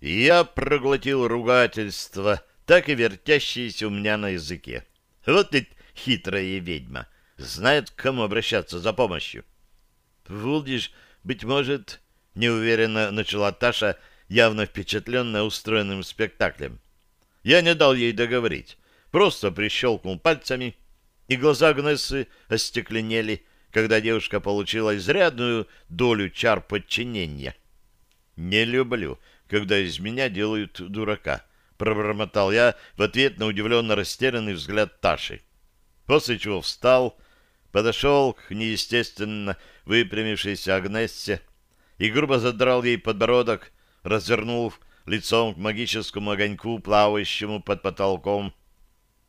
И я проглотил ругательство, так и вертящееся у меня на языке. Вот ведь хитрая ведьма. Знает, к кому обращаться за помощью. Вулдиш, быть может, неуверенно начала Таша, явно впечатленная устроенным спектаклем. Я не дал ей договорить, просто прищелкнул пальцами, и глаза Агнессы остекленели, когда девушка получила изрядную долю чар подчинения. «Не люблю, когда из меня делают дурака», — пробормотал я в ответ на удивленно растерянный взгляд Таши. После чего встал, подошел к неестественно выпрямившейся Агнессе и грубо задрал ей подбородок, развернув лицом к магическому огоньку, плавающему под потолком.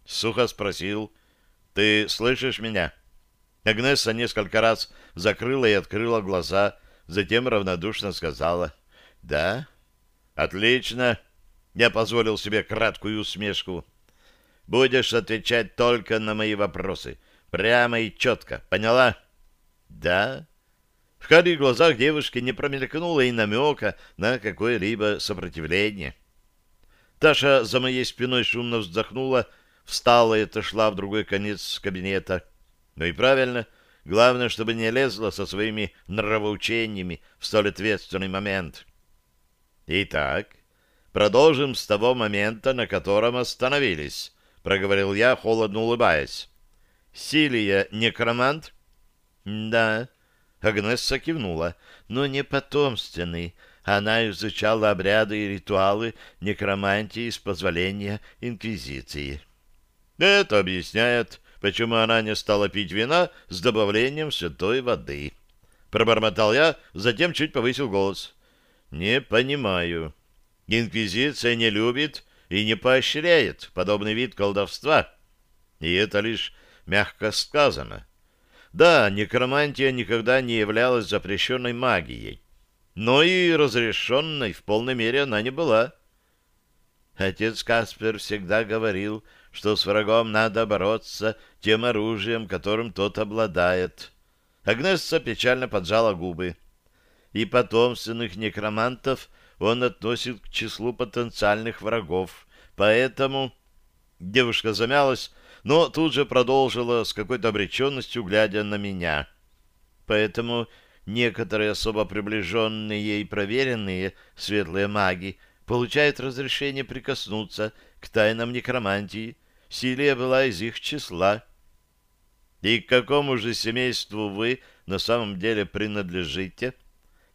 Сухо спросил, «Ты слышишь меня?» Агнесса несколько раз закрыла и открыла глаза, затем равнодушно сказала, «Да?» «Отлично!» Я позволил себе краткую усмешку. «Будешь отвечать только на мои вопросы. Прямо и четко. Поняла?» «Да?» В карих глазах девушки не промелькнуло и намека на какое-либо сопротивление. Таша за моей спиной шумно вздохнула, встала и отошла в другой конец кабинета. Ну и правильно, главное, чтобы не лезла со своими нравоучениями в столь ответственный момент. Итак, продолжим с того момента, на котором остановились, проговорил я, холодно улыбаясь. Силия некромант? Да. Агнесса кивнула, но не потомственный. Она изучала обряды и ритуалы некромантии с позволения Инквизиции. Это объясняет, почему она не стала пить вина с добавлением святой воды. Пробормотал я, затем чуть повысил голос. Не понимаю. Инквизиция не любит и не поощряет подобный вид колдовства. И это лишь мягко сказано. Да, некромантия никогда не являлась запрещенной магией, но и разрешенной в полной мере она не была. Отец Каспер всегда говорил, что с врагом надо бороться тем оружием, которым тот обладает. Агнесса печально поджала губы. И потомственных некромантов он относит к числу потенциальных врагов. Поэтому... Девушка замялась, но тут же продолжила с какой-то обреченностью, глядя на меня. Поэтому некоторые особо приближенные и проверенные светлые маги получают разрешение прикоснуться к тайнам некромантии. Силия была из их числа. И к какому же семейству вы на самом деле принадлежите?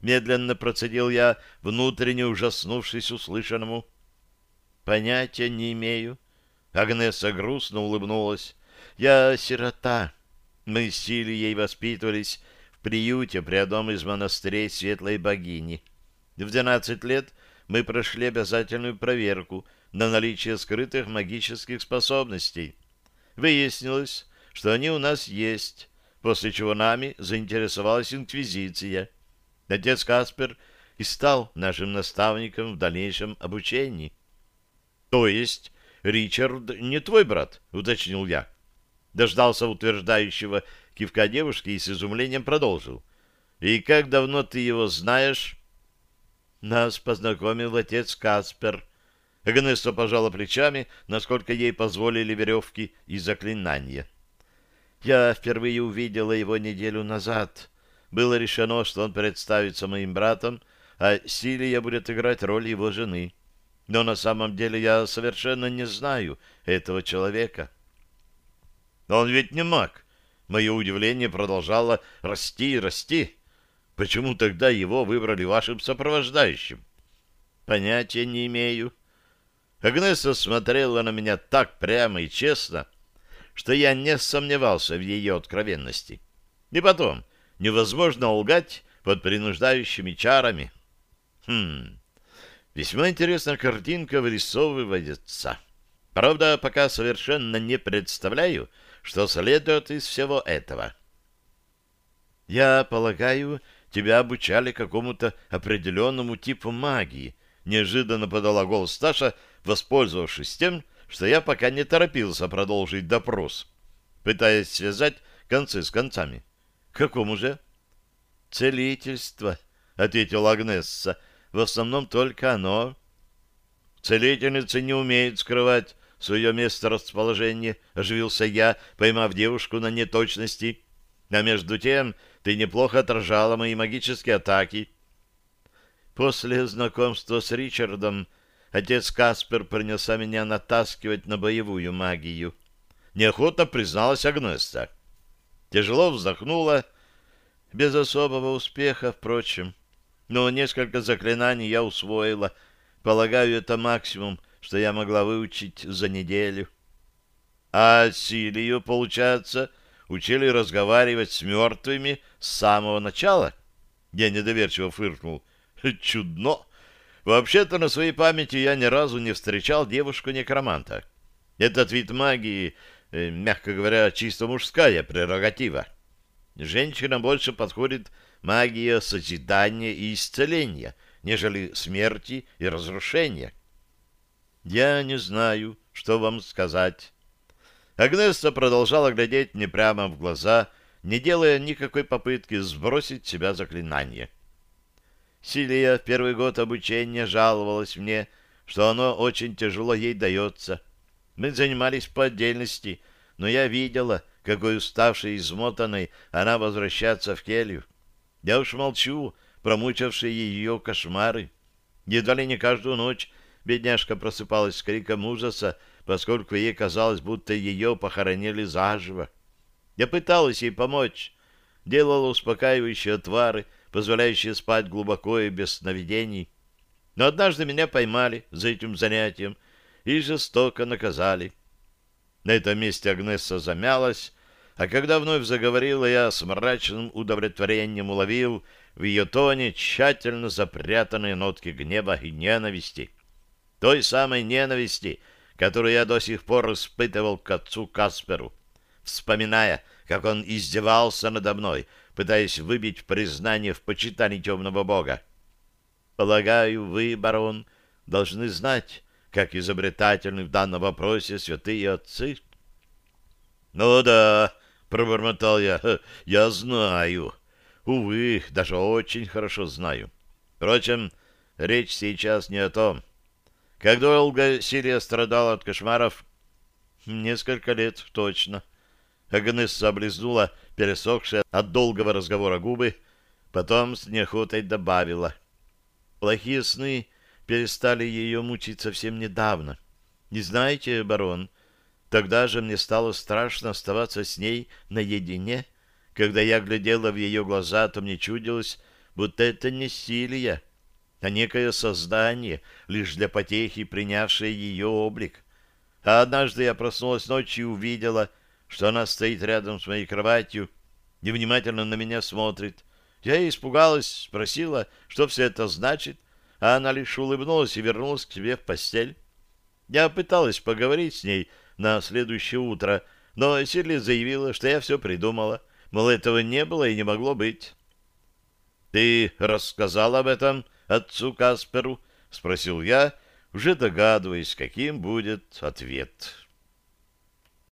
Медленно процедил я, внутренне ужаснувшись услышанному. Понятия не имею. Агнеса грустно улыбнулась. «Я сирота. Мы с Сильей воспитывались в приюте при одном из монастырей Светлой Богини. В двенадцать лет мы прошли обязательную проверку на наличие скрытых магических способностей. Выяснилось, что они у нас есть, после чего нами заинтересовалась Инквизиция. Отец Каспер и стал нашим наставником в дальнейшем обучении. То есть Ричард не твой брат, уточнил я. Дождался утверждающего кивка девушки и с изумлением продолжил. И как давно ты его знаешь? Нас познакомил отец Каспер. Агнесса пожала плечами, насколько ей позволили веревки и заклинания. Я впервые увидела его неделю назад. Было решено, что он представится моим братом, а Силия будет играть роль его жены. Но на самом деле я совершенно не знаю этого человека. Он ведь не маг. Мое удивление продолжало расти и расти. Почему тогда его выбрали вашим сопровождающим? Понятия не имею. Агнеса смотрела на меня так прямо и честно, что я не сомневался в ее откровенности. И потом, невозможно лгать под принуждающими чарами. Хм, Весьма интересная картинка вырисовывается. Правда, пока совершенно не представляю, что следует из всего этого. Я полагаю, тебя обучали какому-то определенному типу магии, неожиданно подала голос Сташа, воспользовавшись тем, что я пока не торопился продолжить допрос, пытаясь связать концы с концами. Какому же? Целительство, ответила Агнесса, в основном только оно. Целительница не умеет скрывать свое место расположения, оживился я, поймав девушку на неточности. А между тем ты неплохо отражала мои магические атаки. После знакомства с Ричардом отец Каспер принялся меня натаскивать на боевую магию. Неохотно призналась Агнеста. Тяжело вздохнула, без особого успеха, впрочем. Но несколько заклинаний я усвоила. Полагаю, это максимум, что я могла выучить за неделю. А Силию, получается, учили разговаривать с мертвыми с самого начала? Я недоверчиво фыркнул. Чудно! Вообще-то на своей памяти я ни разу не встречал девушку-некроманта. Этот вид магии, мягко говоря, чисто мужская прерогатива. Женщинам больше подходит магия созидания и исцеления, нежели смерти и разрушения. Я не знаю, что вам сказать. Агнеса продолжала глядеть мне прямо в глаза, не делая никакой попытки сбросить себя заклинание. Силия в первый год обучения жаловалась мне, что оно очень тяжело ей дается. Мы занимались по отдельности, но я видела, какой уставшей и измотанной она возвращается в келью. Я уж молчу, промучившие ее кошмары. Едва ли не каждую ночь Бедняжка просыпалась с криком ужаса, поскольку ей казалось, будто ее похоронили заживо. Я пыталась ей помочь, делала успокаивающие отвары, позволяющие спать глубоко и без сновидений. Но однажды меня поймали за этим занятием и жестоко наказали. На этом месте Агнесса замялась, а когда вновь заговорила, я с мрачным удовлетворением уловил в ее тоне тщательно запрятанные нотки гнева и ненависти той самой ненависти, которую я до сих пор испытывал к отцу Касперу, вспоминая, как он издевался надо мной, пытаясь выбить признание в почитании темного бога. Полагаю, вы, барон, должны знать, как изобретательны в данном вопросе святые отцы. — Ну да, — пробормотал я, — я знаю. Увы, даже очень хорошо знаю. Впрочем, речь сейчас не о том. — как долго Сирия страдала от кошмаров? Несколько лет, точно. Агнесса облизнула пересохшие от долгого разговора губы, потом с неохотой добавила. Плохие сны перестали ее мучить совсем недавно. Не знаете, барон, тогда же мне стало страшно оставаться с ней наедине. Когда я глядела в ее глаза, то мне чудилось, будто это не Силия, а некое создание, лишь для потехи принявшее ее облик. А однажды я проснулась ночью и увидела, что она стоит рядом с моей кроватью и внимательно на меня смотрит. Я испугалась, спросила, что все это значит, а она лишь улыбнулась и вернулась к себе в постель. Я пыталась поговорить с ней на следующее утро, но Сирли заявила, что я все придумала, мол, этого не было и не могло быть. «Ты рассказал об этом отцу Касперу? — спросил я, уже догадываясь, каким будет ответ.